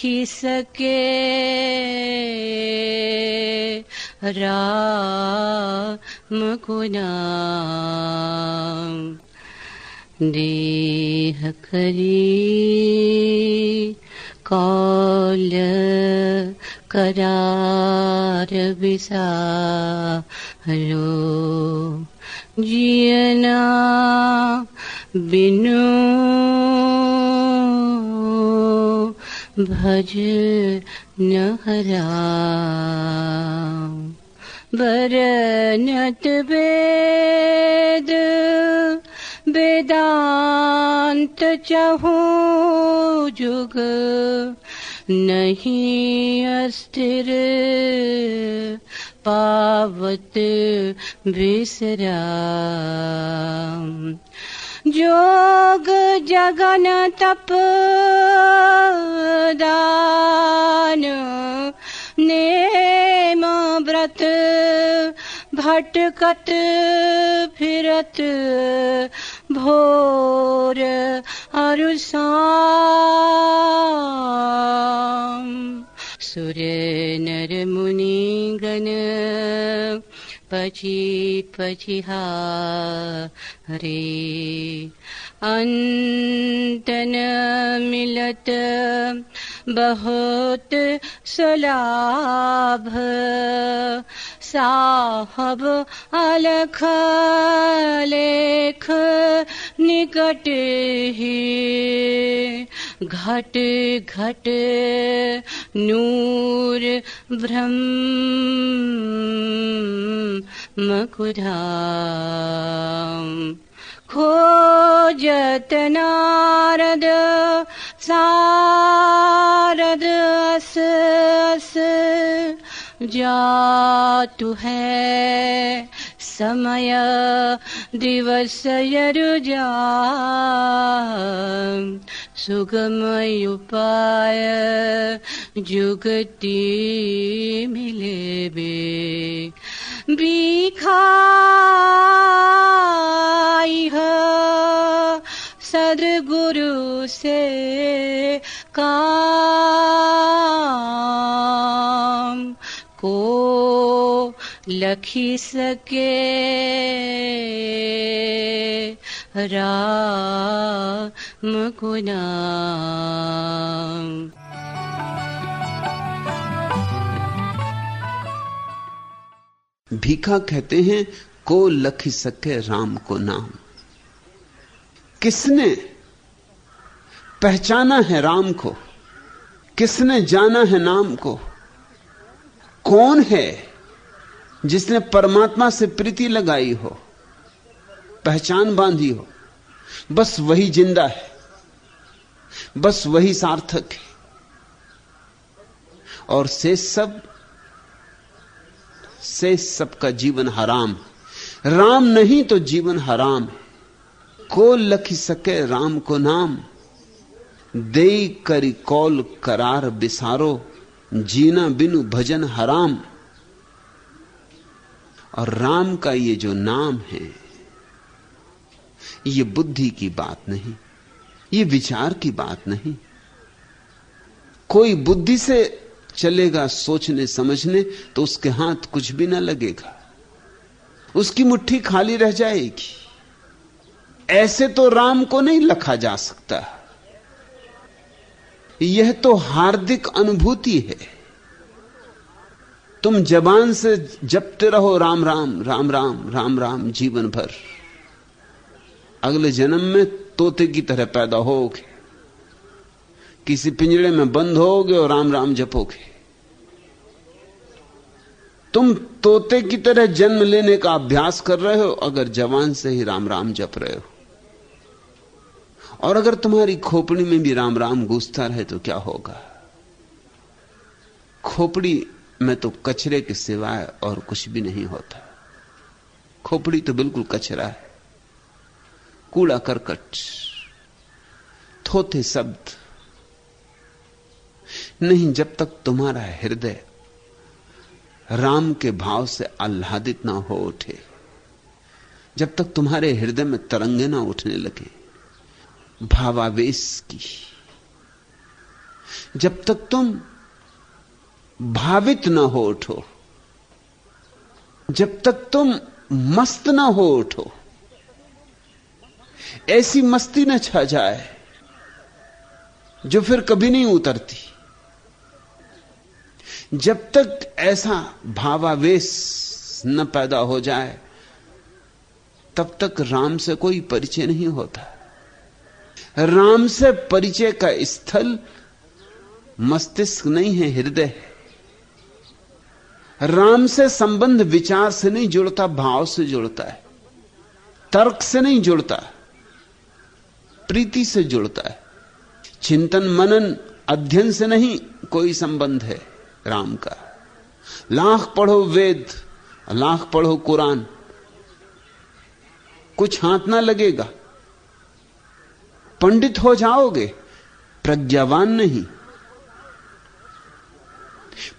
लखी सके। राम देह करी कौल करार विसारो। जियना बिनु भज नहरा। वेद वेदांत चहु जुग। नहीं अस्थिर पावत विसरा जोग जगन तप दान। नेम व्रत भटकत फिरत भोर अरुसाम। सुर नर मुनि गण पची पचिहा रे अंतन मिलत बहुत सलाभ साहब अलख लेख निकट ही घट घट नूर ब्रह्म मकुधाम खोजत नारद सारद अस जातु है। समय दिवस यरुजा सुगम उपाय जुगति मिले बे बिखाई सदगुरु से काम। को लखी सके। राम गुनाम भीखा कहते हैं, को लखी सके राम को नाम। किसने पहचाना है राम को? किसने जाना है नाम को? कौन है जिसने परमात्मा से प्रीति लगाई हो, पहचान बांधी हो? बस वही ज़िंदा है, बस वही सार्थक है। और से सब, से सबका जीवन हराम राम नहीं तो जीवन हराम है। को लखी सके राम को नाम दे करी कौल करार बिसारो। जीना बिनु भजन हराम। और राम का ये जो नाम है, ये बुद्धि की बात नहीं, ये विचार की बात नहीं। कोई बुद्धि से चलेगा सोचने समझने तो उसके हाथ कुछ भी ना लगेगा। उसकी मुट्ठी खाली रह जाएगी। ऐसे तो राम को नहीं लखा जा सकता। यह तो हार्दिक अनुभूति है। तुम जबान से जपते रहो, राम राम राम राम राम राम, जीवन भर। अगले जन्म में तोते की तरह पैदा होगे। किसी पिंजड़े में बंद होगे और राम राम जपोगे। तुम तोते की तरह जन्म लेने का अभ्यास कर रहे हो, अगर जवान से ही राम राम जप रहे हो। और अगर तुम्हारी खोपड़ी में भी राम राम घुसता रहे तो क्या होगा? खोपड़ी में तो कचरे के सिवाय और कुछ भी नहीं होता। खोपड़ी तो बिल्कुल कचरा है। कूड़ा करकट, थोथे शब्द, नहीं जब तक तुम्हारा हृदय राम के भाव से आह्लादित ना हो उठे, जब तक तुम्हारे हृदय में तरंगे ना उठने लगे। भावावेश की। जब तक तुम भावित न हो उठो, जब तक तुम मस्त न हो उठो, ऐसी मस्ती न छा जाए जो फिर कभी नहीं उतरती। जब तक ऐसा भावावेश न पैदा हो जाए, तब तक राम से कोई परिचय नहीं होता। राम से परिचय का स्थल मस्तिष्क नहीं है, हृदय राम से संबंध विचार से नहीं जुड़ता, भाव से जुड़ता है। तर्क से नहीं जुड़ता, प्रीति से जुड़ता है। चिंतन मनन अध्ययन से नहीं कोई संबंध है राम का। लाख पढ़ो वेद, लाख पढ़ो कुरान। कुछ हाथ ना लगेगा। पंडित हो जाओगे, प्रज्ञावान नहीं।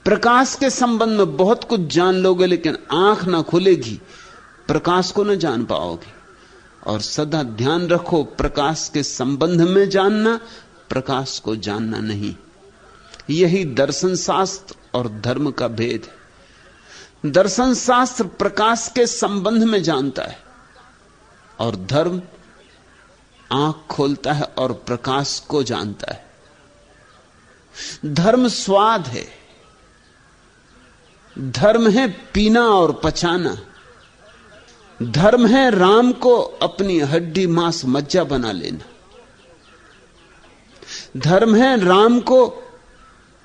प्रकाश के संबंध में बहुत कुछ जान लोगे, लेकिन आँख ना खुलेगी, प्रकाश को ना जान पाओगे। और सदा ध्यान रखो, प्रकाश के संबंध में जानना, प्रकाश को जानना नहीं। यही दर्शन शास्त्र और धर्म का भेद है। दर्शन शास्त्र प्रकाश के संबंध में जानता है, और धर्म आँख खोलता है और प्रकाश को जानता है। धर्म स्वाद है। धर्म है पीना और पचाना। धर्म है राम को अपनी हड्डी मांस मज्जा बना लेना। धर्म है राम को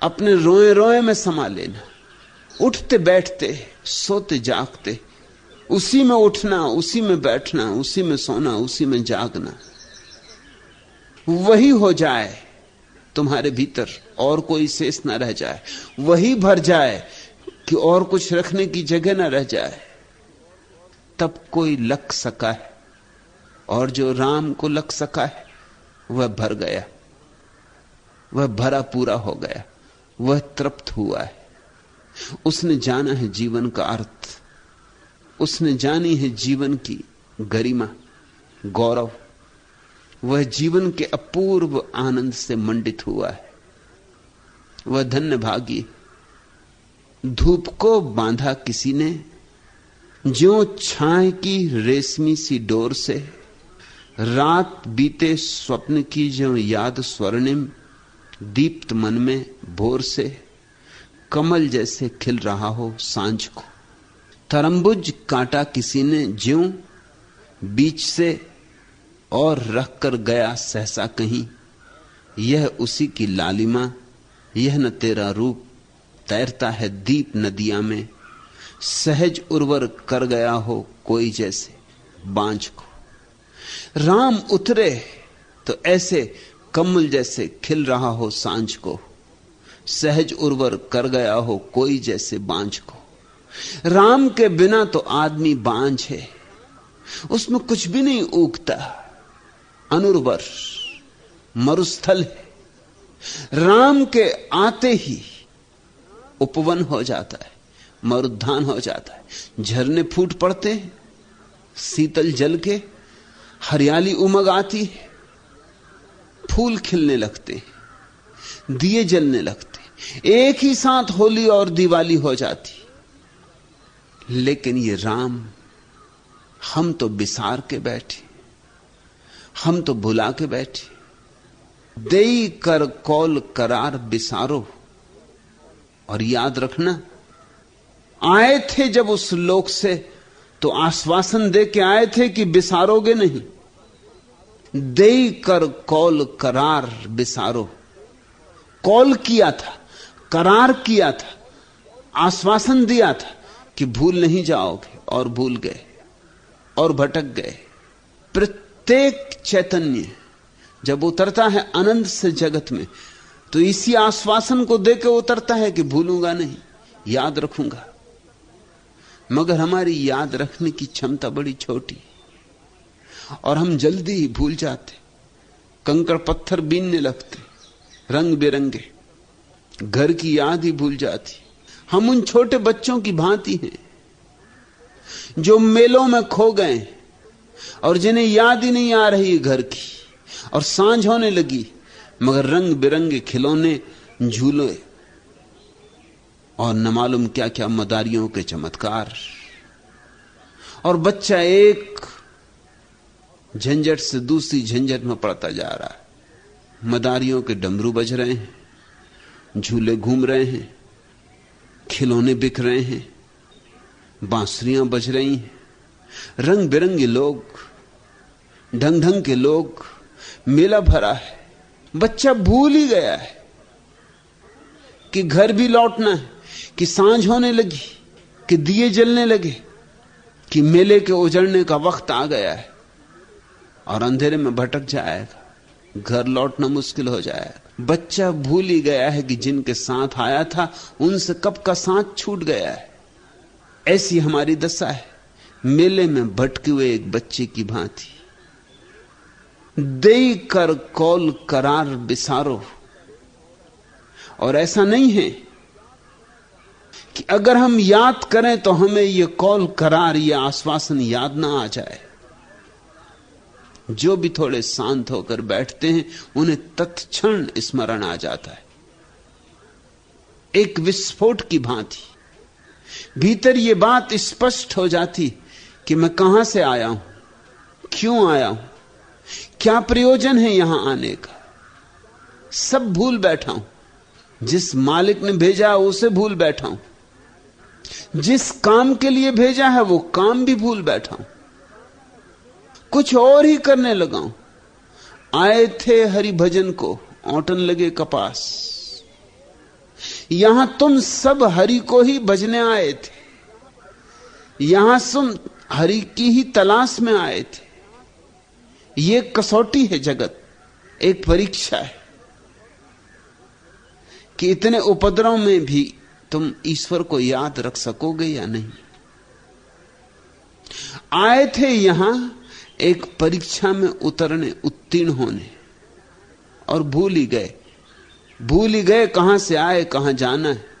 अपने रोए रोए में समा लेना। उठते बैठते, सोते जागते, उसी में उठना, उसी में बैठना, उसी में सोना, उसी में जागना। वही हो जाए, तुम्हारे भीतर और कोई शेष ना रह जाए। वही भर जाए कि और कुछ रखने की जगह ना रह जाए। तब कोई लग सका है, और जो राम को लग सका है, वह भर गया। वह भरा पूरा हो गया। वह तृप्त हुआ है। उसने जाना है जीवन का अर्थ। उसने जानी है जीवन की गरिमा, गौरव। वह जीवन के अपूर्व आनंद से मंडित हुआ है। वह धन्य भागी धूप को बांधा किसी ने जो छाए की रेशमी सी डोर से, रात बीते स्वप्न की जो याद स्वर्णिम, दीप्त मन में भोर से, कमल जैसे खिल रहा हो साँझ को। तरम्बुज काटा किसी ने ज्यो बीच से और रख कर गया सहसा कहीं। यह उसी की लालिमा, यह न तेरा रूप, तैरता है दीप नदिया में। सहज उर्वर कर गया हो कोई जैसे बांझ को। राम उतरे तो ऐसे कमल जैसे खिल रहा हो साँझ को। सहज उर्वर कर गया हो कोई जैसे बांझ को। राम के बिना तो आदमी बांझ है। उसमें कुछ भी नहीं उगता। अनुर्वर मरुस्थल है। राम के आते ही उपवन हो जाता है, मरुद्धान हो जाता है। झरने फूट पड़ते हैं, शीतल जल के, हरियाली उमग आती है, फूल खिलने लगते हैं, दिए जलने लगते एक ही साथ होली और दिवाली हो जाती लेकिन ये राम, हम तो बिसार के बैठे हम तो भुला के बैठे। दई कर कौल करार बिसारो। और याद रखना, आए थे जब उस लोक से तो आश्वासन दे के आए थे कि बिसारोगे नहीं। दे कर कौल करार बिसारो। कौल किया था, करार किया था, आश्वासन दिया था कि भूल नहीं जाओगे, और भूल गए, और भटक गए। प्रत्येक चैतन्य जब उतरता है आनंद से जगत में तो इसी आश्वासन को देकर उतरता है कि भूलूँगा नहीं, याद रखूँगा। मगर हमारी याद रखने की क्षमता बड़ी छोटी और हम जल्दी ही भूल जाते, कंकड़ पत्थर बीनने लगते, रंग बिरंगे, घर की याद ही भूल जाती। हम उन छोटे बच्चों की भांति हैं, जो मेलों में खो गए और जिन्हें याद ही नहीं आ रही घर की। और साँझ होने लगी, मगर रंग बिरंगे खिलौने झूले। और न मालूम क्या क्या मदारियों के चमत्कार। और बच्चा एक झंझट से दूसरी झंझट में पड़ता जा रहा है। मदारियों के डमरू बज रहे हैं, झूले घूम रहे हैं, खिलौने बिक रहे हैं, बांसुरियाँ बज रही हैं। रंग बिरंगे लोग, ढंग ढंग के लोग, मेला भरा है। बच्चा भूल ही गया है कि घर भी लौटना है, कि साँझ होने लगी, कि दिए जलने लगे, कि मेले के उजड़ने का वक्त आ गया है और अंधेरे में भटक जाएगा। घर लौटना मुश्किल हो जाएगा। बच्चा भूल ही गया है कि जिनके साथ आया था, उनसे कब का साथ छूट गया है। ऐसी हमारी दशा है। मेले में भटके हुए एक बच्चे की भांति। दे कर कौल करार बिसारो। और ऐसा नहीं है कि अगर हम याद करें तो हमें यह कौल करार यह आश्वासन याद ना आ जाए। जो भी थोड़े शांत होकर बैठते हैं, उन्हें तत्क्षण स्मरण आ जाता है। एक विस्फोट की भांति। भीतर यह बात स्पष्ट हो जाती कि मैं कहाँ से आया हूँ? क्यों आया हूँ? क्या प्रयोजन है यहाँ आने का? सब भूल बैठा हूँ। जिस मालिक ने भेजा उसे भूल बैठा हूँ। जिस काम के लिए भेजा है, वो काम भी भूल बैठा हूँ। कुछ और ही करने लगा हूँ। आए थे हरि भजन को, औटन लगे कपास। यहाँ तुम सब हरि को ही भजने आए थे। यहाँ तुम हरि की ही तलाश में आए थे। ये कसौटी है जगत, एक परीक्षा है कि इतने उपद्रव में भी तुम ईश्वर को याद रख सकोगे या नहीं। आए थे यहाँ एक परीक्षा में उतरने उत्तीर्ण होने और भूल ही गए। भूल ही गए कहाँ से आए, कहाँ जाना है।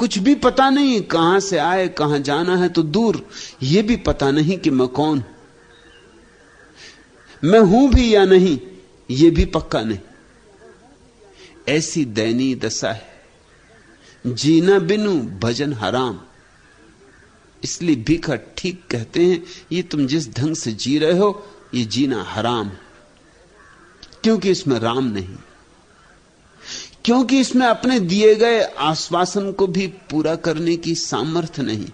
कुछ भी पता नहीं, कहाँ से आए, कहाँ जाना है तो दूर। यह भी पता नहीं कि मैं कौन मैं हूँ भी या नहीं यह भी पक्का नहीं। ऐसी दैनीय दशा है। जीना बिनु भजन हराम। इसलिए भीखा ठीक कहते हैं, ये तुम जिस ढंग से जी रहे हो, ये जीना हराम क्योंकि इसमें राम नहीं। क्योंकि इसमें अपने दिए गए आश्वासन को भी पूरा करने की सामर्थ्य नहीं।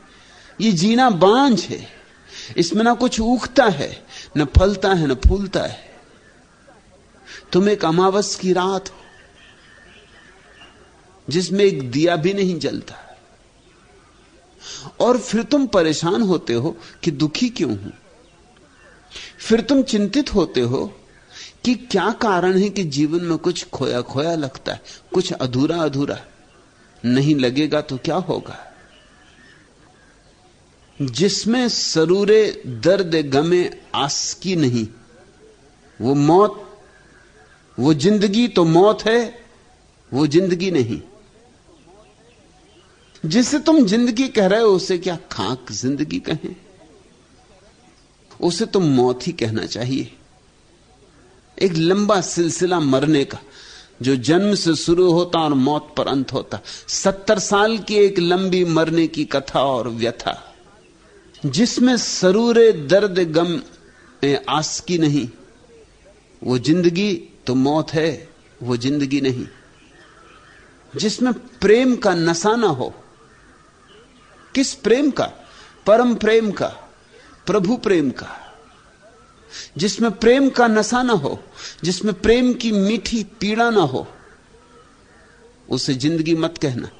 ये जीना बांझ है। इसमें ना कुछ उगता है, न फलता है, न फूलता है। तुम एक अमावस की रात हो, जिसमें एक दिया भी नहीं जलता। और फिर तुम परेशान होते हो कि दुखी क्यों हूँ? फिर तुम चिंतित होते हो कि क्या कारण है कि जीवन में कुछ खोया खोया लगता है? कुछ अधूरा अधूरा। नहीं लगेगा तो क्या होगा? जिसमें सरूरे दर्द गमे आस की नहीं, वो मौत, वो ज़िंदगी तो मौत है, वो ज़िंदगी नहीं। जिसे तुम ज़िंदगी कह रहे हो, उसे क्या खाक ज़िंदगी कहें? उसे तुम मौत ही कहना चाहिए। एक लंबा सिलसिला मरने का, जो जन्म से शुरू होता और मौत पर अंत होता। सत्तर साल की एक लंबी मरने की कथा और व्यथा, जिसमें सरूरे दर्द गम आस की नहीं। वो ज़िंदगी तो मौत है, वो ज़िंदगी नहीं। जिसमें प्रेम का नशा ना हो। किस प्रेम का? परम प्रेम का, प्रभु प्रेम का। जिसमें प्रेम का नशा ना हो, जिसमें प्रेम की मीठी पीड़ा ना हो, उसे ज़िंदगी मत कहना।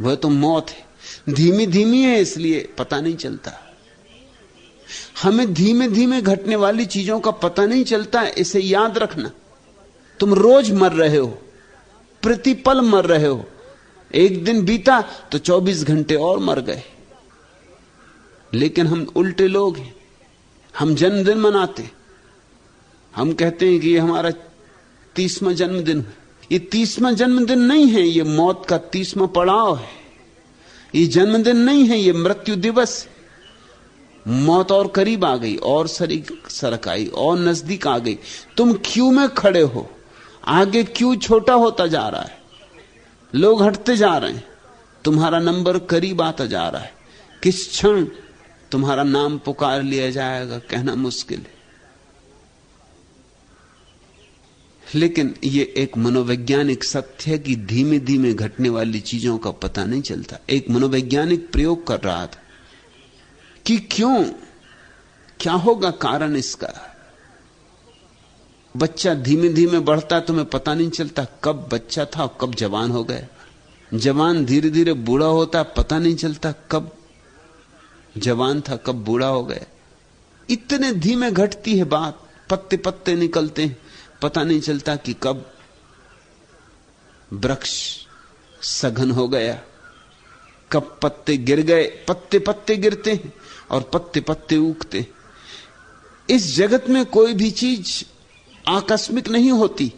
वह तो मौत है। धीमी धीमी है इसलिए पता नहीं चलता। हमें धीमे धीमे घटने वाली चीज़ों का पता नहीं चलता, इसे याद रखना। तुम रोज मर रहे हो, प्रतिपल मर रहे हो। एक दिन बीता तो 24 घंटे और मर गए। लेकिन हम उल्टे लोग हैं। हम जन्मदिन मनाते हम कहते हैं कि ये हमारा तीसवा जन्मदिन ये तीसवा जन्मदिन नहीं है, ये मौत का तीसवा पड़ाव है। ये जन्मदिन नहीं है, ये मृत्यु दिवस मौत और करीब आ गई, और सरी सरक आई, और नज़दीक आ गई। तुम क्यों में खड़े हो? आगे क्यों छोटा होता जा रहा है? लोग हटते जा रहे हैं। तुम्हारा नंबर करीब आता जा रहा है। किस क्षण तुम्हारा नाम पुकार लिया जाएगा, कहना मुश्किल है। लेकिन ये एक मनोवैज्ञानिक सत्य है कि धीमे धीमे घटने वाली चीज़ों का पता नहीं चलता। एक मनोवैज्ञानिक प्रयोग कर रहा था कि क्यों? क्या होगा कारण इसका? बच्चा धीमे धीमे बढ़ता तुम्हें पता नहीं चलता कब बच्चा था और कब जवान हो गया। जवान धीरे धीरे बूढ़ा होता पता नहीं चलता कब जवान था, कब बूढ़ा हो गया। इतने धीमे घटती है बात, पत्ते पत्ते निकलते हैं। पता नहीं चलता कि कब वृक्ष सघन हो गया, कब पत्ते गिर गए। पत्ते पत्ते गिरते हैं और पत्ते पत्ते उगते इस जगत में कोई भी चीज़ आकस्मिक नहीं होती।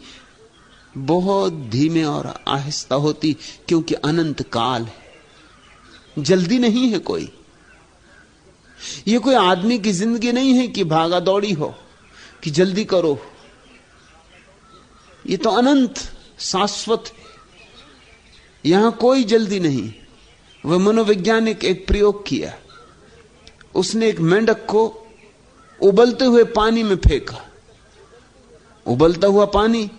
बहुत धीमे और आहिस्ता होती, क्योंकि अनंत काल है। जल्दी नहीं है कोई। यह कोई आदमी की ज़िंदगी नहीं है कि भागा दौड़ी हो, कि जल्दी करो ये तो अनंत, शाश्वत यहाँ कोई जल्दी नहीं। वह मनोवैज्ञानिक एक प्रयोग किया। उसने एक मेंढक को उबलते हुए पानी में फेंका। उबलता हुआ पानी,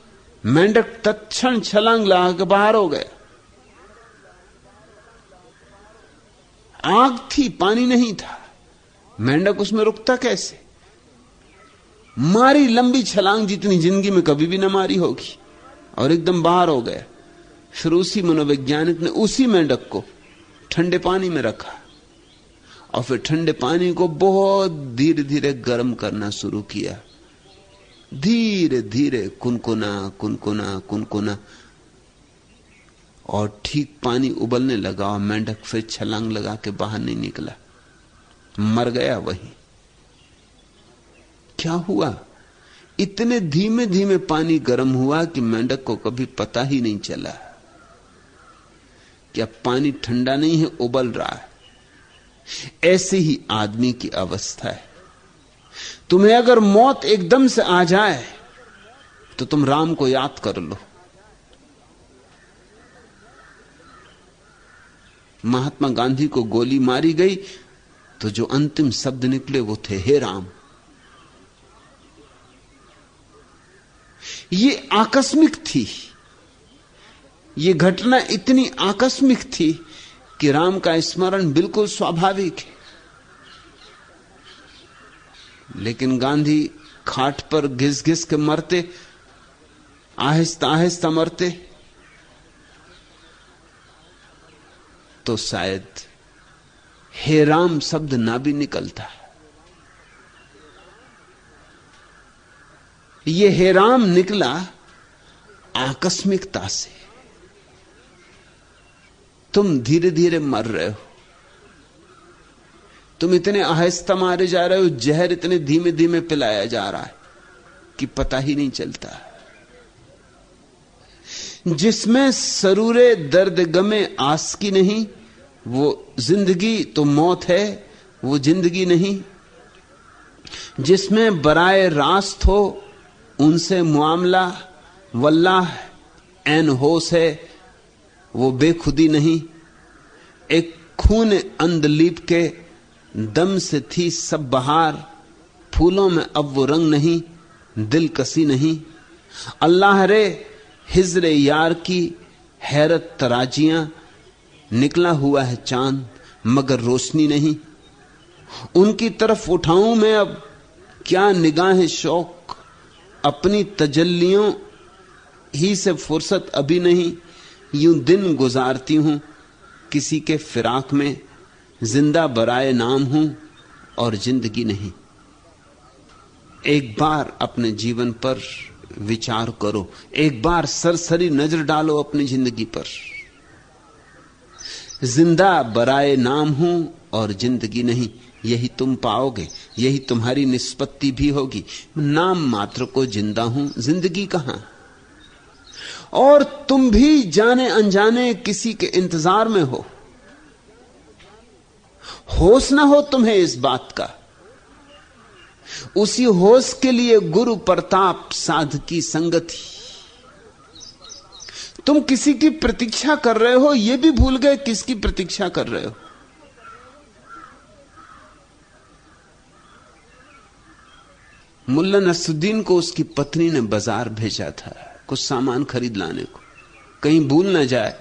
मेंढक तत्क्षण छलांग लगा के बाहर हो गया। आग थी, पानी नहीं था। मेंढक उसमें रुकता कैसे? मारी लंबी छलांग जितनी ज़िंदगी में कभी भी ना मारी होगी। और एकदम बाहर हो गया। फिर उसी मनोवैज्ञानिक ने उसी मेंढक को ठंडे पानी में रखा। और फिर ठंडे पानी को बहुत धीरे धीरे गर्म करना शुरू किया। धीरे धीरे कुनकुना कुनकुना कुनकुना। और ठीक पानी उबलने लगा और मेंढक फिर छलांग लगा के बाहर नहीं निकला। मर गया वही। क्या हुआ? इतने धीमे धीमे पानी गर्म हुआ कि मेंढक को कभी पता ही नहीं चला। कि अब पानी ठंडा नहीं है, उबल रहा है? ऐसे ही आदमी की अवस्था है। तुम्हें अगर मौत एकदम से आ जाए तो तुम राम को याद कर लो। महात्मा गांधी को गोली मारी गई तो जो अंतिम शब्द निकले वो थे, हे राम। ये आकस्मिक थी। ये घटना इतनी आकस्मिक थी कि राम का स्मरण बिल्कुल स्वाभाविक है। लेकिन गांधी खाट पर घिस घिस के मरते आहिस्ता आहिस्ता मरते तो शायद हे राम शब्द ना भी निकलता। ये हे राम निकला आकस्मिकता से। तुम धीरे धीरे मर रहे हो। तुम इतने आहिस्ता मारे जा रहे हो, जहर इतने धीमे धीमे पिलाया जा रहा है कि पता ही नहीं चलता। जिसमें सरूरे दर्द गमे आस की नहीं वो ज़िंदगी तो मौत है, वो ज़िंदगी नहीं। जिसमें बराए रास्त हो, उनसे मामला वल्लाह एन होश है, वो बेखुदी नहीं। एक खून अंधलीप के, दम से थी सब बहार, फूलों में अब वो रंग नहीं दिल कसी नहीं। अल्लाह रे, हिजर यार की हैरत तराजियाँ निकला हुआ है चाँद, मगर रोशनी नहीं। उनकी तरफ़ उठाऊं मैं अब, क्या निगाह शौक? अपनी तजल्लियों ही से फुर्सत अभी नहीं। यूँ दिन गुजारती हूँ, किसी के फिराक में ज़िंदा बराए नाम हूँ और ज़िंदगी नहीं। एक बार अपने जीवन पर विचार करो, एक बार सरसरी नज़र डालो अपनी ज़िंदगी पर। ज़िंदा बराए नाम हूँ और ज़िंदगी नहीं, यही तुम पाओगे, यही तुम्हारी निष्पत्ति भी होगी। नाम मात्र को ज़िंदा हूँ, ज़िंदगी कहाँ? और तुम भी जाने अनजाने किसी के इंतज़ार में हो। होश ना हो तुम्हें इस बात का। उसी होश के लिए गुरु प्रताप साध की संगति तुम किसी की प्रतीक्षा कर रहे हो यह भी भूल गए किसकी प्रतीक्षा कर रहे हो। मुल्ला नसुद्दीन को उसकी पत्नी ने बाज़ार भेजा था, कुछ सामान खरीद लाने को। कहीं भूल ना जाए,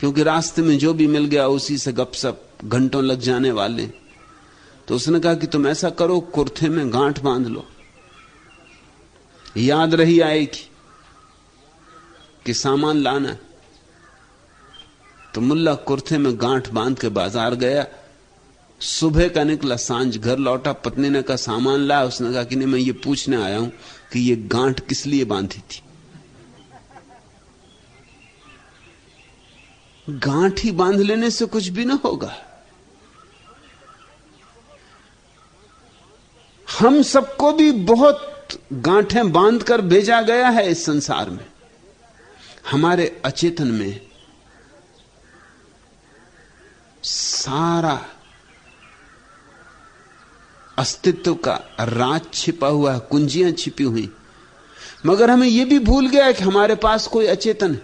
क्योंकि रास्ते में जो भी मिल गया, उसी से गपसप घंटों लग जाने वाले। तो उसने कहा कि तुम ऐसा करो कुर्थे में गांठ बाँध लो। याद रही आएगी कि सामान लाना तो मुल्ला कुर्थे में गांठ बाँध के बाज़ार गया। सुबह का निकला, साँझ घर लौटा, पत्नी ने कहा, सामान लाया उसने कहा कि, नहीं, मैं ये पूछने आया हूँ कि ये गांठ किस लिए बांधी थी? गांठ ही बाँध लेने से कुछ भी ना होगा। हम सबको भी बहुत गांठें बांधकर भेजा गया है इस संसार में। हमारे अचेतन में सारा अस्तित्व का राज छिपा हुआ है, कुंजियाँ छिपी हुई। मगर हमें यह भी भूल गया कि हमारे पास कोई अचेतन है।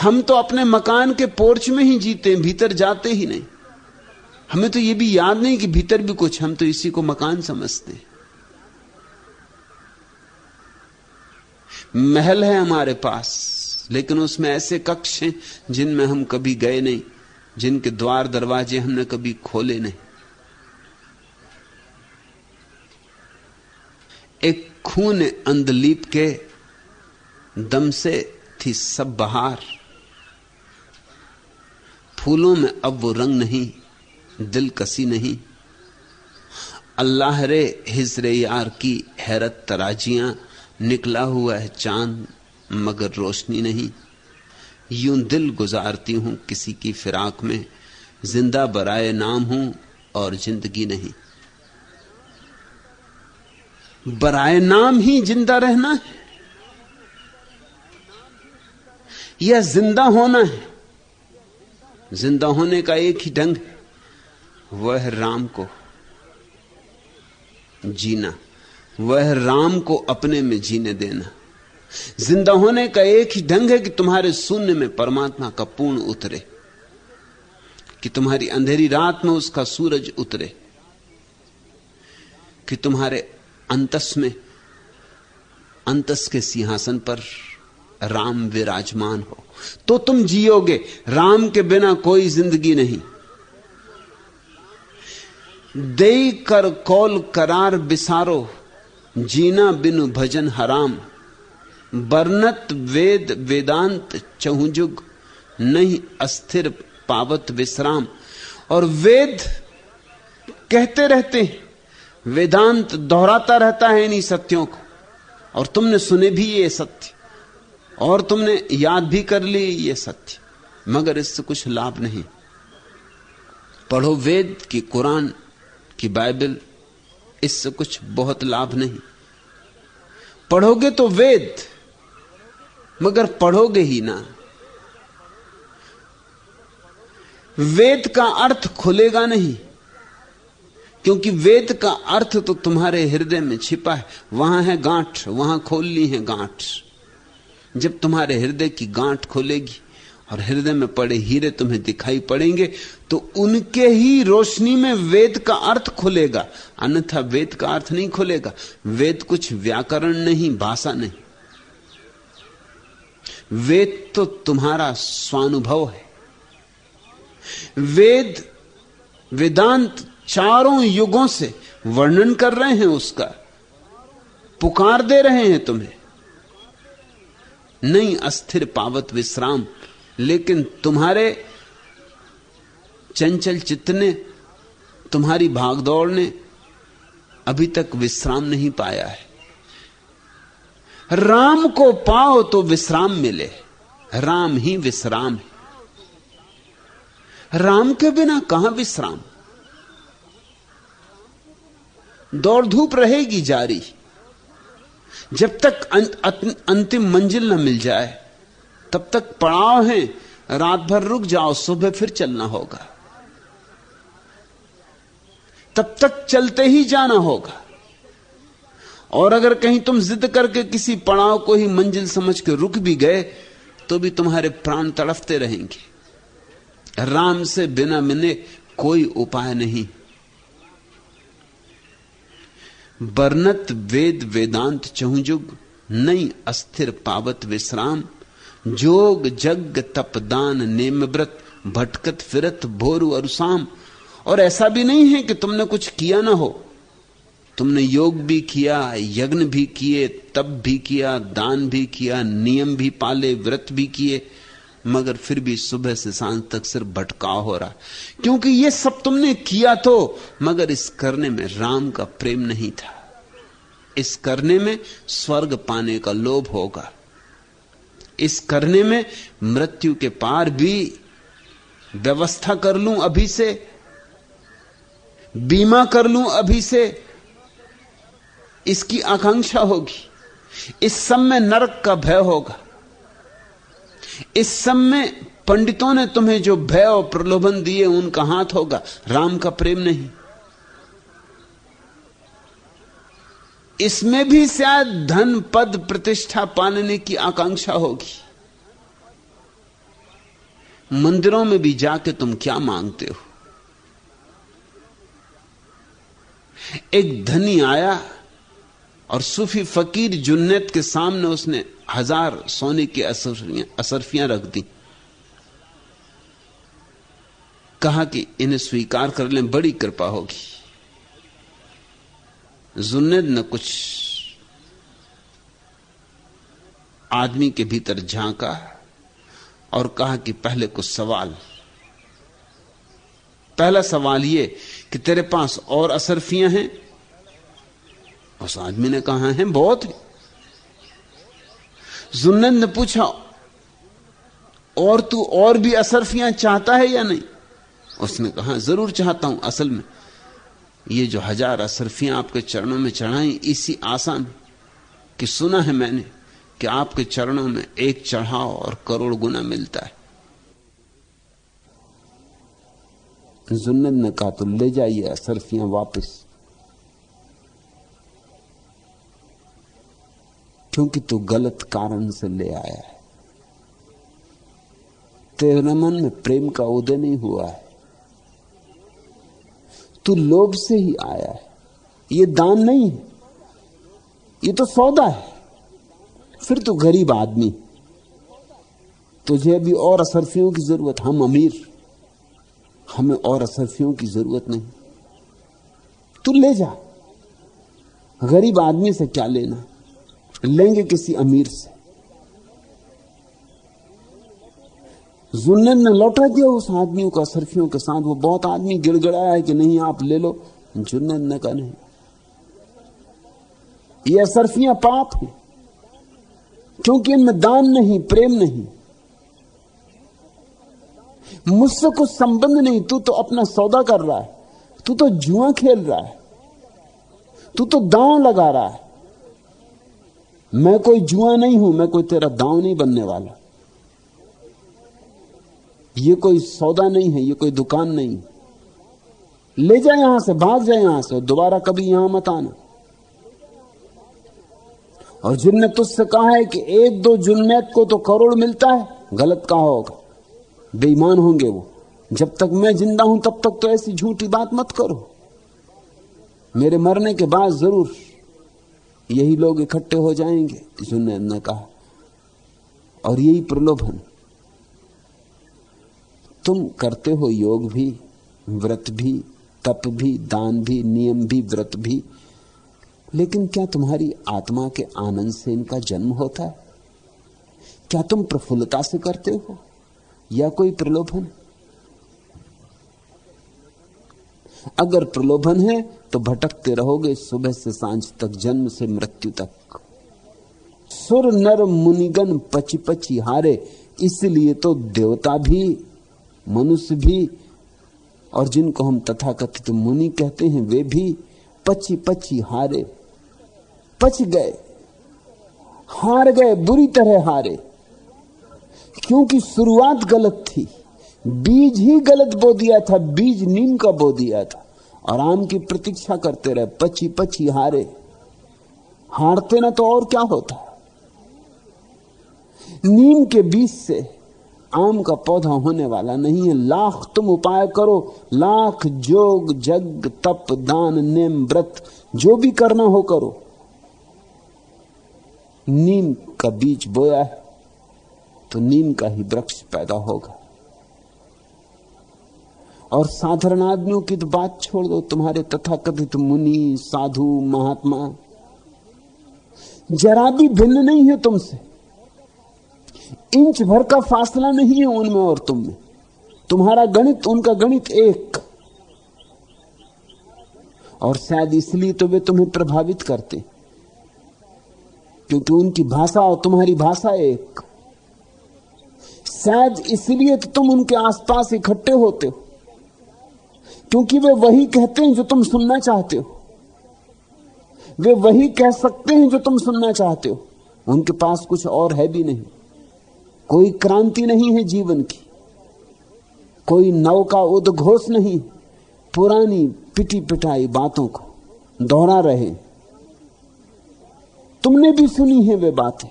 हम तो अपने मकान के पोर्च में ही जीते हैं, भीतर जाते ही नहीं। हमें तो यह भी याद नहीं कि भीतर भी कुछ, हम तो इसी को मकान समझते हैं। महल है हमारे पास। लेकिन उसमें ऐसे कक्ष हैं जिनमें हम कभी गए नहीं, जिनके द्वार दरवाजे हमने कभी खोले नहीं। एक खून अंधलीप के दम से थी सब बहार। फूलों में अब वो रंग नहीं दिल कसी नहीं। अल्लाह रे हिजरे यार की हैरत तराजियाँ, निकला हुआ है चाँद। मगर रोशनी नहीं। यूँ दिल गुजारती हूँ किसी की फिराक में। ज़िंदा बराए नाम हूँ और ज़िंदगी नहीं। बराए नाम ही ज़िंदा रहना है। या ज़िंदा होना है। ज़िंदा होने का एक ही ढंग वह राम को जीना। वह राम को अपने में जीने देना। ज़िंदा होने का एक ही ढंग है कि तुम्हारे शून्य में परमात्मा का पूर्ण उतरे, कि तुम्हारी अंधेरी रात में उसका सूरज उतरे, कि तुम्हारे अंतस में, अंतस के सिंहासन पर राम विराजमान हो। तो तुम जियोगे, राम के बिना कोई ज़िंदगी नहीं। दे कर कौल करार बिसारो, जीना बिनु भजन हराम। बरनत वेद वेदांत चहुजुग, नहीं अस्थिर पावत विश्राम। और वेद कहते रहते हैं, वेदांत दोहराता रहता है इन्हीं सत्यों को। और तुमने सुने भी ये सत्य, और तुमने याद भी कर ली ये सत्य, मगर इससे कुछ लाभ नहीं। पढ़ो वेद की कुरान की बाइबल, इससे कुछ बहुत लाभ नहीं। पढ़ोगे तो वेद मगर पढ़ोगे ही ना। वेद का अर्थ खुलेगा नहीं, क्योंकि वेद का अर्थ तो तुम्हारे हृदय में छिपा है। वहाँ है गांठ, वहाँ खोल ली है गांठ। जब तुम्हारे हृदय की गांठ खोलेगी और हृदय में पड़े हीरे तुम्हें दिखाई पड़ेंगे तो उनके ही रोशनी में वेद का अर्थ खुलेगा। अन्यथा वेद का अर्थ नहीं खुलेगा। वेद कुछ व्याकरण नहीं, भाषा नहीं। वेद तो तुम्हारा स्वानुभव है। वेद, वेदांत चारों युगों से वर्णन कर रहे हैं उसका। पुकार दे रहे हैं तुम्हें। नहीं अस्थिर पावत विश्राम, लेकिन तुम्हारे चंचल चित्त ने, तुम्हारी भागदौड़ ने अभी तक विश्राम नहीं पाया है। राम को पाओ तो विश्राम मिले। राम ही विश्राम है। राम के बिना कहाँ विश्राम? दौड़ धूप रहेगी जारी। जब तक अं-, अंतिम मंजिल न मिल जाए तब तक पड़ाव है। रात भर रुक जाओ सुबह फिर चलना होगा। तब तक चलते ही जाना होगा। और अगर कहीं तुम जिद करके किसी पड़ाव को ही मंजिल समझ के रुक भी गए तो भी तुम्हारे प्राण तड़फते रहेंगे। राम से बिना मिले कोई उपाय नहीं। बरनत वेद वेदांत चहुजुग नई अस्थिर पावत विश्राम। जोग जग तपदान नेम व्रत, भटकत फिरत भोरु और शाम और ऐसा भी नहीं है कि तुमने कुछ किया ना हो। तुमने योग भी किया, यज्ञ भी किए, तप भी किया, दान भी किया, नियम भी पाले, व्रत भी किए, मगर फिर भी सुबह से साँझ तक सिर्फ़ भटकाव हो रहा। क्योंकि ये सब तुमने किया तो मगर इस करने में राम का प्रेम नहीं था। इस करने में स्वर्ग पाने का लोभ होगा। इस करने में मृत्यु के पार भी व्यवस्था कर लूँ अभी से, बीमा कर लूँ अभी से इसकी आकांक्षा होगी। इस सब में नरक का भय होगा। इस सब में पंडितों ने तुम्हें जो भय और प्रलोभन दिए, उनका हाथ होगा। राम का प्रेम नहीं। इसमें भी शायद धन, पद, प्रतिष्ठा पाने की आकांक्षा होगी। मंदिरों में भी जाके तुम क्या मांगते हो? एक धनी आया और सूफी फकीर जुन्नत के सामने उसने हज़ार सोने की असरफियाँ रख दी। कहा कि इन्हें स्वीकार कर लें, बड़ी कृपा होगी। जुन्नत ने कुछ आदमी के भीतर झांका और कहा कि पहले कुछ सवाल। पहला सवाल यह कि तेरे पास और असरफियाँ हैं? उस आदमी ने कहा, है, बहुत है। जुन्नद ने पूछा, और तू और भी असरफियाँ चाहता है या नहीं? उसने कहा, ज़रूर चाहता हूँ, असल में। ये जो हज़ार असरफियाँ आपके चरणों में चढ़ाई, इसी आसान कि सुना है मैंने कि आपके चरणों में एक चढ़ाव और करोड़ गुना मिलता है। जुन्नद ने कहा तो ले जाइए असरफियाँ वापस। क्योंकि तू गलत कारण से ले आया है। तेरे मन में प्रेम का उदय नहीं हुआ है। तू लोभ से ही आया है। ये दान नहीं है। ये तो सौदा है। फिर तू गरीब आदमी। तुझे अभी और असरफियों की ज़रूरत। हम अमीर। हमें और असरफियों की ज़रूरत नहीं। तू ले जा। गरीब आदमी से क्या लेना? लेंगे किसी अमीर से। जुन्नन ने लौटा दिया उस आदमियों का, सरफियों के साथ। वो बहुत आदमी गिड़गड़ाया है कि नहीं, आप ले लो। जुन्नन ने कहा, नहीं। ये सरफियाँ पाप है, क्योंकि इनमें दान नहीं, प्रेम नहीं। मुझसे कुछ संबंध नहीं, तू तो अपना सौदा कर रहा है, तू तो जुआ खेल रहा है, तू तो दांव लगा रहा है। मैं कोई जुआ नहीं हूँ, मैं कोई तेरा दांव नहीं बनने वाला। ये कोई सौदा नहीं है, ये कोई दुकान नहीं। ले जाए यहाँ से, भाग जाए यहाँ से दोबारा कभी यहाँ मत आना। और जिनने तुझसे कहा है कि एक दो जुन्नैत को तो करोड़ मिलता है, गलत कहा होगा। बेईमान होंगे वो। जब तक मैं ज़िंदा हूँ, तब तक तो ऐसी झूठी बात मत करो। मेरे मरने के बाद ज़रूर यही लोग इकट्ठे हो जाएँगे जुन्नैद ने कहा। और यही प्रलोभन। तुम करते हो योग भी, व्रत भी, तप भी, दान भी, नियम भी, व्रत भी। लेकिन क्या तुम्हारी आत्मा के आनंद से इनका जन्म होता है? क्या तुम प्रफुल्लता से करते हो? या कोई प्रलोभन? अगर प्रलोभन है तो भटकते रहोगे सुबह से साँझ तक, जन्म से मृत्यु तक। सुर नर मुनिगन पची पची हारे, इसलिए तो देवता भी, मनुष्य भी, और जिनको हम तथाकथित मुनि कहते हैं, वे भी पची पची हारे। पच गए, हार गए, बुरी तरह हारे, क्योंकि शुरुआत गलत थी। बीज ही गलत बो दिया था, बीज नीम का बो दिया था। और आम की प्रतीक्षा करते रहे, पची पची हारे। हारते ना तो और क्या होता? नीम के बीज से आम का पौधा होने वाला नहीं है। लाख तुम उपाय करो, लाख जोग, जग, तप, दान, नेम, व्रत, जो भी करना हो करो। नीम का बीज बोया है तो नीम का ही वृक्ष पैदा होगा। और साधारण आदमियों की तो बात छोड़ दो, तुम्हारे तथाकथित मुनि, साधु, महात्मा। जरा भी भिन्न नहीं है तुमसे। इंच भर का फासला नहीं है उनमें और तुम में तुम्हारा गणित, उनका गणित एक। और शायद इसलिए तो वे तुम्हें प्रभावित करते। क्योंकि उनकी भाषा और तुम्हारी भाषा एक। शायद इसलिए तो तुम उनके आसपास इकट्ठे होते हो। क्योंकि वे वही कहते हैं जो तुम सुनना चाहते हो। वे वही कह सकते हैं जो तुम सुनना चाहते हो। उनके पास कुछ और है भी नहीं। कोई क्रांति नहीं है जीवन की। कोई नव का उद्घोष नहीं। पुरानी पिटी पिटाई बातों को दोहरा रहे तुमने भी सुनी है वे बातें।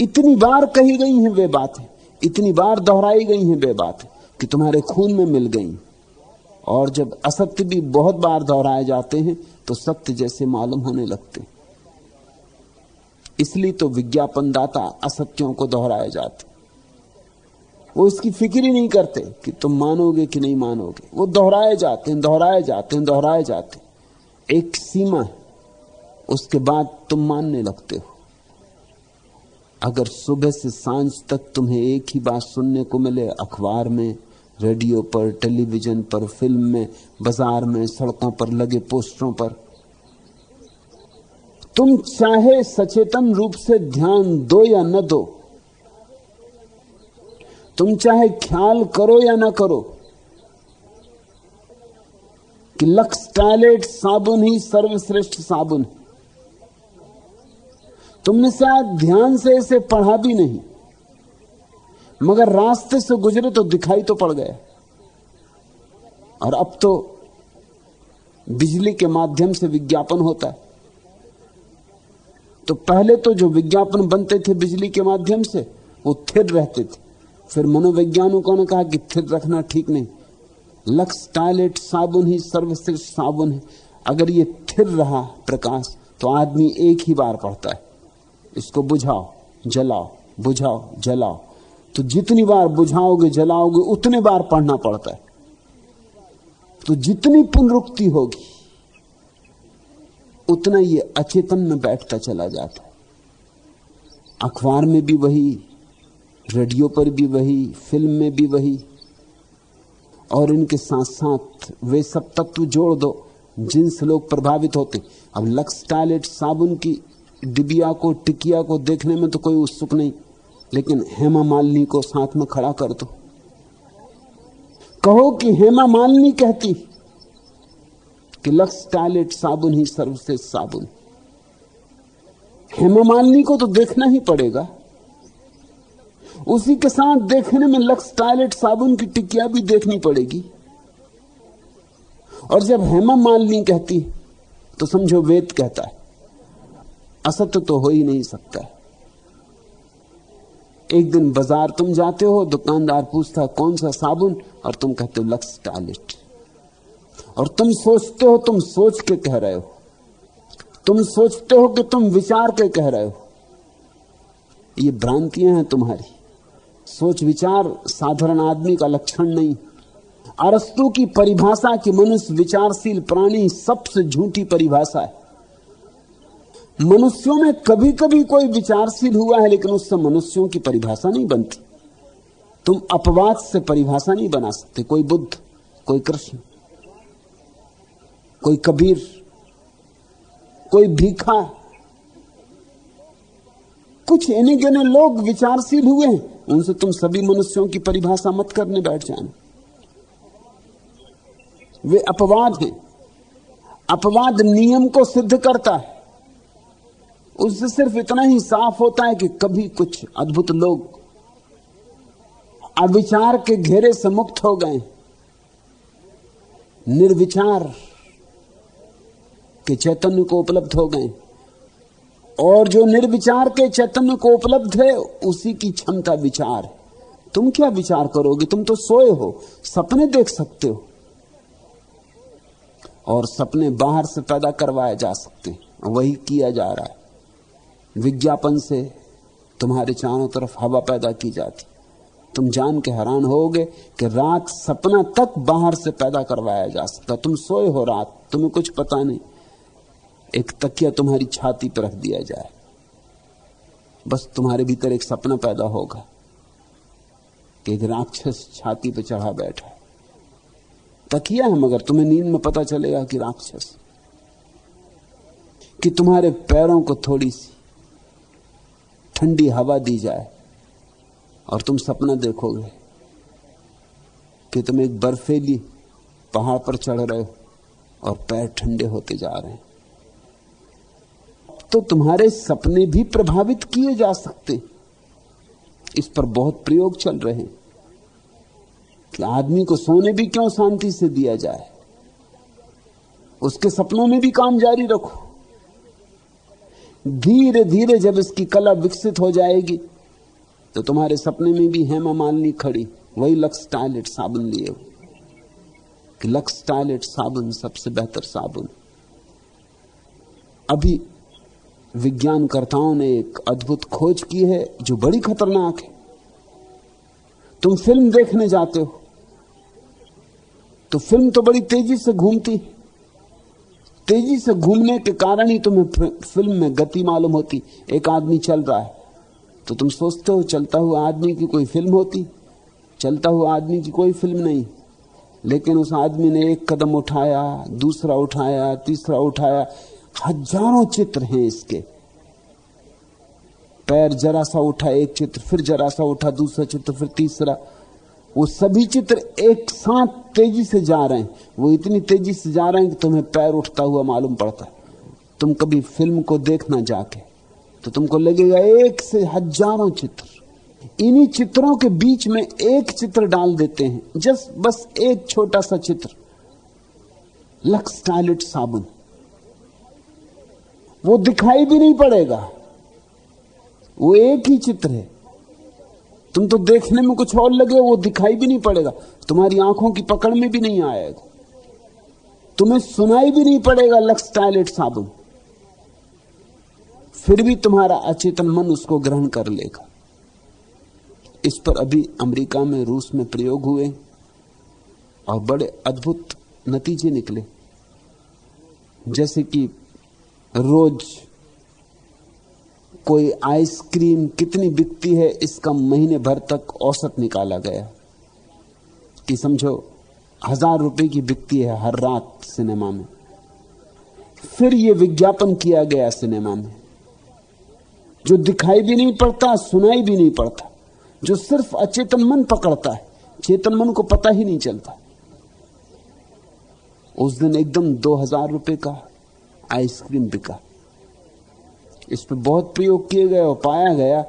इतनी बार कही गई हैं वे बातें। इतनी बार दोहराई गई हैं वे बातें कि तुम्हारे खून में मिल गई। और जब असत्य भी बहुत बार दोहराए जाते हैं तो सत्य जैसे मालूम होने लगते इसलिए तो विज्ञापनदाता असत्यों को दोहराए जाते वो इसकी फ़िक्र ही नहीं करते कि तुम मानोगे कि नहीं मानोगे। वो दोहराए जाते हैं, दोहराए जाते हैं, दोहराए जाते हैं। एक सीमा है, उसके बाद तुम मानने लगते हो। अगर सुबह से साँझ तक तुम्हें एक ही बात सुनने को मिले अखबार में रेडियो पर, टेलीविज़न पर, फ़िल्म में, बाज़ार में, सड़कों पर, लगे पोस्टरों पर। तुम चाहे सचेतन रूप से ध्यान दो या न दो। तुम चाहे ख्याल करो या ना करो कि लक्स टॉयलेट साबुन ही सर्वश्रेष्ठ साबुन तुमने शायद ध्यान से इसे पढ़ा भी नहीं। मगर रास्ते से गुजरे तो दिखाई तो पड़ गए। और अब तो बिजली के माध्यम से विज्ञापन होता है। तो पहले तो जो विज्ञापन बनते थे बिजली के माध्यम से, वो थिर रहते थे। फिर मनोवैज्ञानिकों ने कहा कि थिर रखना ठीक नहीं। लक्स, टॉयलेट, साबुन ही सर्वश्रेष्ठ साबुन है। अगर ये थिर रहा प्रकाश तो आदमी एक ही बार पढ़ता है। इसको बुझाओ, जलाओ बुझाओ, जलाओ। तो जितनी बार बुझाओगे, जलाओगे, उतने बार पढ़ना पड़ता है। तो जितनी पुनरुक्ति होगी, उतना ये अचेतन में बैठता चला जाता है। अखबार में भी वही, रेडियो पर भी वही, फ़िल्म में भी वही, और इनके साथ साथ वे सब तत्व जोड़ दो, जिनसे लोग प्रभावित होते अब लक्स टॉयलेट साबुन की डिबिया को, टिकिया को देखने में तो कोई उत्सुक नहीं। लेकिन हेमा मालिनी को साथ में खड़ा कर दो। कहो कि हेमा मालिनी कहती कि लक्स टॉयलेट साबुन ही सर्वश्रेष्ठ साबुन। हेमा मालिनी को तो देखना ही पड़ेगा। उसी के साथ देखने में लक्स टॉयलेट साबुन की टिकिया भी देखनी पड़ेगी। और जब हेमा मालिनी कहती तो समझो वेद कहता है, असत्य तो हो ही नहीं सकता। है एक दिन बाज़ार तुम जाते हो, दुकानदार पूछता कौन सा साबुन? और तुम कहते हो, लक्स टॉयलेट. और तुम सोचते हो, तुम सोच के कह रहे हो। तुम सोचते हो कि तुम विचार के कह रहे हो। ये भ्रांतियाँ हैं तुम्हारी। सोच विचार साधारण आदमी का लक्षण नहीं। अरस्तु की परिभाषा की मनुष्य विचारशील प्राणी सबसे झूठी परिभाषा है। मनुष्यों में कभी कभी कोई विचारशील हुआ है, लेकिन उससे मनुष्यों की परिभाषा नहीं बनती। तुम अपवाद से परिभाषा नहीं बना सकते। कोई बुद्ध, कोई कृष्ण, कोई कबीर, कोई भीखा। कुछ इन्हें गिने लोग विचारशील हुए हैं। उनसे तुम सभी मनुष्यों की परिभाषा मत करने बैठ जाना। वे अपवाद हैं। अपवाद नियम को सिद्ध करता है। उससे सिर्फ़ इतना ही साफ़ होता है कि कभी कुछ अद्भुत लोग अविचार के घेरे से मुक्त हो गए। निर्विचार के चैतन्य को उपलब्ध हो गए। और जो निर्विचार के चैतन्य को उपलब्ध है, उसी की क्षमता विचार। तुम क्या विचार करोगे? तुम तो सोए हो, सपने देख सकते हो। और सपने बाहर से पैदा करवाए जा सकते हैं। वही किया जा रहा है। विज्ञापन से तुम्हारे चारों तरफ़ हवा पैदा की जाती। तुम जान के हैरान होगे कि रात सपना तक बाहर से पैदा करवाया जा सकता। तुम सोए हो रात, तुम्हें कुछ पता नहीं। एक तकिया तुम्हारी छाती पर रख दिया जाए। बस तुम्हारे भीतर एक सपना पैदा होगा कि एक राक्षस छाती पर चढ़ा बैठा है। तकिया है, मगर तुम्हें नींद में पता चलेगा कि राक्षस। कि तुम्हारे पैरों को थोड़ी सी ठंडी हवा दी जाए और तुम सपना देखोगे कि तुम एक बर्फीली पहाड़ पर चढ़ रहे हो और पैर ठंडे होते जा रहे हैं। तो तुम्हारे सपने भी प्रभावित किए जा सकते इस पर बहुत प्रयोग चल रहे हैं। कि आदमी को सोने भी क्यों शांति से दिया जाए? उसके सपनों में भी काम जारी रखो। धीरे धीरे जब इसकी कला विकसित हो जाएगी तो तुम्हारे सपने में भी हेमा मालनी खड़ी। वही लक्स टॉयलेट साबुन लिए कि लक्स टॉयलेट साबुन सबसे बेहतर साबुन। अभी विज्ञानकर्ताओं ने एक अद्भुत खोज की है, जो बड़ी खतरनाक है। तुम फ़िल्म देखने जाते हो तो फ़िल्म तो बड़ी तेज़ी से घूमती तेज़ी से घूमने के कारण ही तुम्हें फ़िल्म में गति मालूम होती। एक आदमी चल रहा है। तो तुम सोचते हो, चलता हुआ आदमी की कोई फ़िल्म होती। चलता हुआ आदमी की कोई फ़िल्म नहीं। लेकिन उस आदमी ने एक कदम उठाया, दूसरा उठाया, तीसरा उठाया। हज़ारों चित्र हैं इसके। पैर जरा सा उठा, एक चित्र, फिर जरा सा उठा, दूसरा चित्र, फिर तीसरा। वो सभी चित्र एक साथ तेज़ी से जा रहे हैं। वो इतनी तेज़ी से जा रहे हैं कि तुम्हें पैर उठता हुआ मालूम पड़ता है। तुम कभी फ़िल्म को देखना जाके तो तुमको लगेगा एक से हज़ारों चित्र। इन्हीं चित्रों के बीच में एक चित्र डाल देते हैं। जस्ट बस एक छोटा सा चित्र। लक्स टॉयलेट साबुन। वो दिखाई भी नहीं पड़ेगा। वो एक ही चित्र है। तुम तो देखने में कुछ और लगे वो दिखाई भी नहीं पड़ेगा। तुम्हारी आँखों की पकड़ में भी नहीं आएगा तुम्हें सुनाई भी नहीं पड़ेगा, लक्स टॉयलेट साबुन। फिर भी तुम्हारा अचेतन मन उसको ग्रहण कर लेगा। इस पर अभी अमेरिका में, रूस में प्रयोग हुए और बड़े अद्भुत नतीजे निकले। जैसे कि रोज कोई आइसक्रीम कितनी बिकती है, इसका महीने भर तक औसत निकाला गया। कि समझो, हज़ार रुपए की बिकती है हर रात सिनेमा में। फिर यह विज्ञापन किया गया सिनेमा में। जो दिखाई भी नहीं पड़ता, सुनाई भी नहीं पड़ता। जो सिर्फ़ अचेतन मन पकड़ता है, चेतन मन को पता ही नहीं चलता। उस दिन एकदम दो हज़ार रुपए का आइसक्रीम बिका। इस पर बहुत प्रयोग किए गए और पाया गया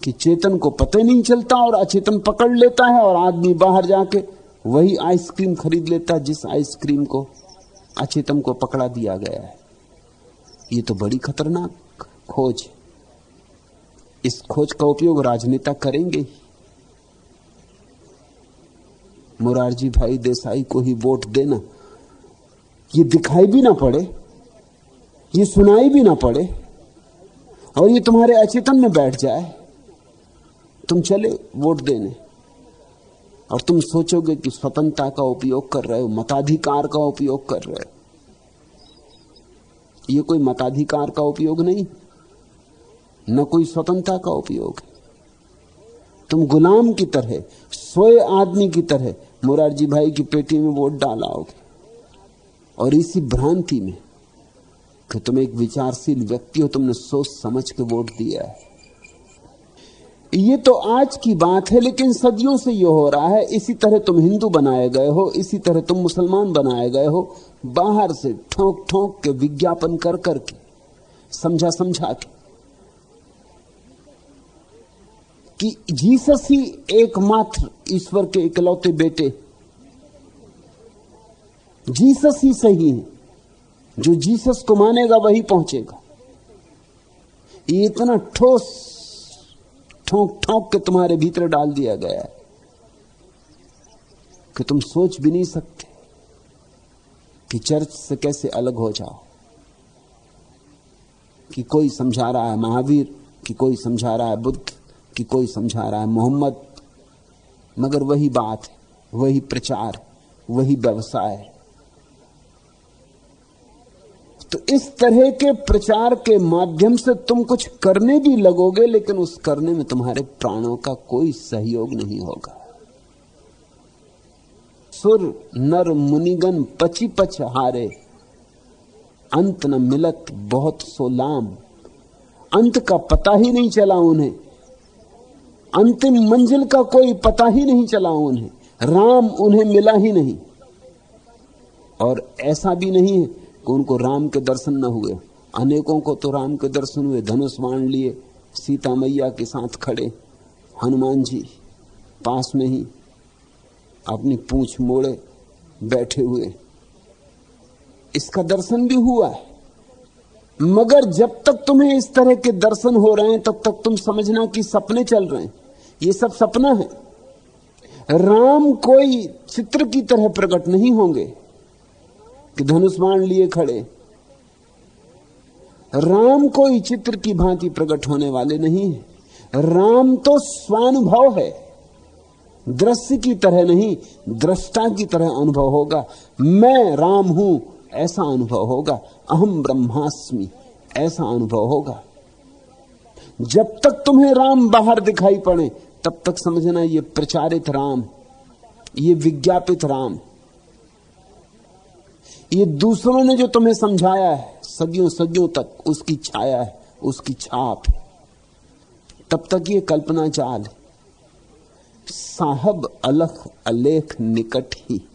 कि चेतन को पता ही नहीं चलता और अचेतन पकड़ लेता है और आदमी बाहर जाके वही आइसक्रीम खरीद लेता है, जिस आइसक्रीम को अचेतन को पकड़ा दिया गया है। ये तो बड़ी खतरनाक खोज इस खोज का उपयोग राजनेता करेंगे मुरारजी भाई देसाई को ही वोट देना, ये दिखाई भी ना पड़े, ये सुनाई भी ना पड़े। और ये तुम्हारे अचेतन में बैठ जाए। तुम चले वोट देने। और तुम सोचोगे कि स्वतंत्रता का उपयोग कर रहे हो, मताधिकार का उपयोग कर रहे हो। ये कोई मताधिकार का उपयोग नहीं, न कोई स्वतंत्रता का उपयोग तुम गुलाम की तरह, सोए आदमी की तरह मुरारजी भाई की पेटी में वोट डालाओगे। और इसी भ्रांति में कि तुम एक विचारशील व्यक्ति हो, तुमने सोच समझ के वोट दिया है। ये तो आज की बात है, लेकिन सदियों से ये हो रहा है। इसी तरह तुम हिंदू बनाए गए हो, इसी तरह तुम मुसलमान बनाए गए हो। बाहर से ठोंक ठोंक के विज्ञापन कर करके समझा समझा के, कि जीसस ही एकमात्र ईश्वर के इकलौते बेटे जीसस ही सही है। जो जीसस को मानेगा वही पहुंचेगा। ये इतना ठोस, ठोंक ठोंक के तुम्हारे भीतर डाल दिया गया है कि तुम सोच भी नहीं सकते कि चर्च से कैसे अलग हो जाओ। कि कोई समझा रहा है महावीर, कि कोई समझा रहा है बुद्ध, कि कोई समझा रहा है मोहम्मद। मगर वही बात है, वही प्रचार, वही व्यवसाय है तो इस तरह के प्रचार के माध्यम से तुम कुछ करने भी लगोगे, लेकिन उस करने में तुम्हारे प्राणों का कोई सहयोग नहीं होगा। सुर नर मुनिगन पची पच हारे, अंत न मिलत बहुत सोलाम अंत का पता ही नहीं चला उन्हें, अंतिम मंजिल का कोई पता ही नहीं चला उन्हें, राम उन्हें मिला ही नहीं। और ऐसा भी नहीं है कि उनको राम के दर्शन न हुए। अनेकों को तो राम के दर्शन हुए। धनुष बाण लिए, सीता मैया के साथ खड़े। हनुमान जी पास में ही अपनी पूछ मोड़े बैठे हुए। इसका दर्शन भी हुआ है। मगर जब तक तुम्हें इस तरह के दर्शन हो रहे हैं, तब तक तुम समझना कि सपने चल रहे हैं। ये सब सपना है। राम कोई चित्र की तरह प्रकट नहीं होंगे। कि धनुष बाण लिए खड़े। राम कोई चित्र की भांति प्रकट होने वाले नहीं है। राम तो स्वानुभव है। दृश्य की तरह नहीं, दृष्टा की तरह अनुभव होगा। मैं राम हूँ, ऐसा अनुभव होगा। अहम ब्रह्मास्मि, ऐसा अनुभव होगा। जब तक तुम्हें राम बाहर दिखाई पड़े, तब तक समझना ये प्रचारित राम, ये विज्ञापित राम। ये दूसरों ने जो तुम्हें समझाया है, सदियों सदियों तक उसकी छाया है, उसकी छाप है। तब तक ये कल्पना चाल है। साहब अलख अलेख निकट ही।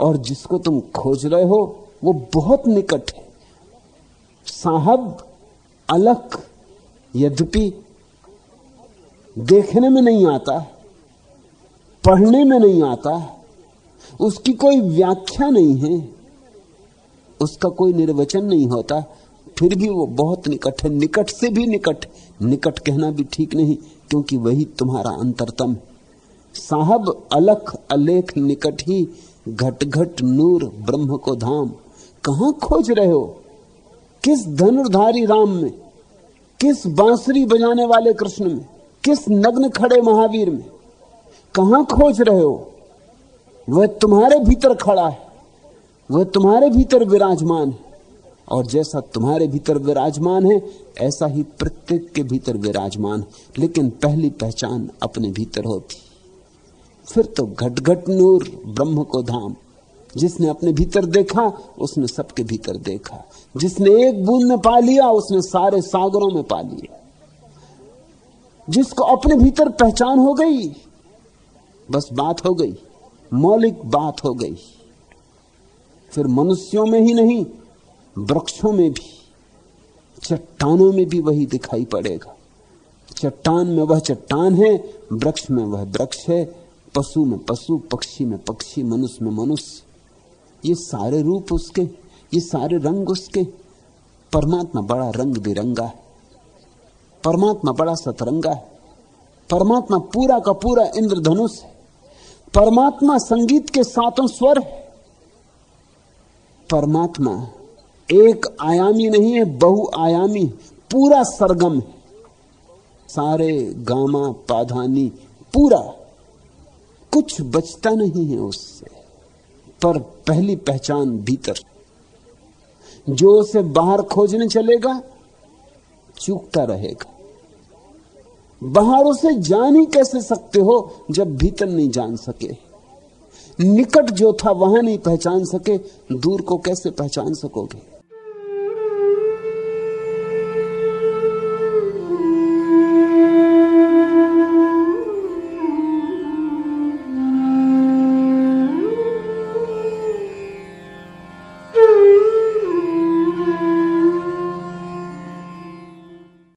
और जिसको तुम खोज रहे हो, वो बहुत निकट है। साहब अलख यद्यपि देखने में नहीं आता, पढ़ने में नहीं आता उसकी कोई व्याख्या नहीं है। उसका कोई निर्वचन नहीं होता। फिर भी वो बहुत निकट है। निकट से भी निकट। निकट कहना भी ठीक नहीं, क्योंकि वही तुम्हारा अंतरतम। साहब, अलख, अलेख, निकट ही, घट घट नूर, ब्रह्म को धाम। कहाँ खोज रहे हो? किस धनुर्धारी राम में? किस बांसुरी बजाने वाले कृष्ण में? किस नग्न खड़े महावीर में? कहा खोज रहे हो? वह तुम्हारे भीतर खड़ा है। वह तुम्हारे भीतर विराजमान है। और जैसा तुम्हारे भीतर विराजमान है, ऐसा ही प्रत्येक के भीतर विराजमान है। लेकिन पहली पहचान अपने भीतर होती। फिर तो घट घट नूर ब्रह्म को धाम। जिसने अपने भीतर देखा, उसने सबके भीतर देखा। जिसने एक बूंद में पा लिया, उसने सारे सागरों में पा लिया जिसको अपने भीतर पहचान हो गई, बस बात हो गई। मौलिक बात हो गई। फिर मनुष्यों में ही नहीं, वृक्षों में भी। चट्टानों में भी वही दिखाई पड़ेगा। चट्टान में वह चट्टान है, वृक्ष में वह वृक्ष है, पशु में पशु, पक्षी में पक्षी, मनुष्य में मनुष्य। ये सारे रूप उसके, ये सारे रंग उसके। परमात्मा बड़ा रंग बिरंगा है। परमात्मा बड़ा सतरंगा है। परमात्मा पूरा का पूरा इंद्रधनुष है। परमात्मा संगीत के सातों स्वर है। परमात्मा एक आयामी नहीं है बहुआयामी पूरा सरगम है। सारे गामा पाधानी, पूरा। कुछ बचता नहीं है उससे, पर पहली पहचान भीतर। जो उसे बाहर खोजने चलेगा, चूकता रहेगा। बाहर उसे जान ही कैसे सकते हो जब भीतर नहीं जान सके? निकट जो था वहाँ नहीं पहचान सके, दूर को कैसे पहचान सकोगे?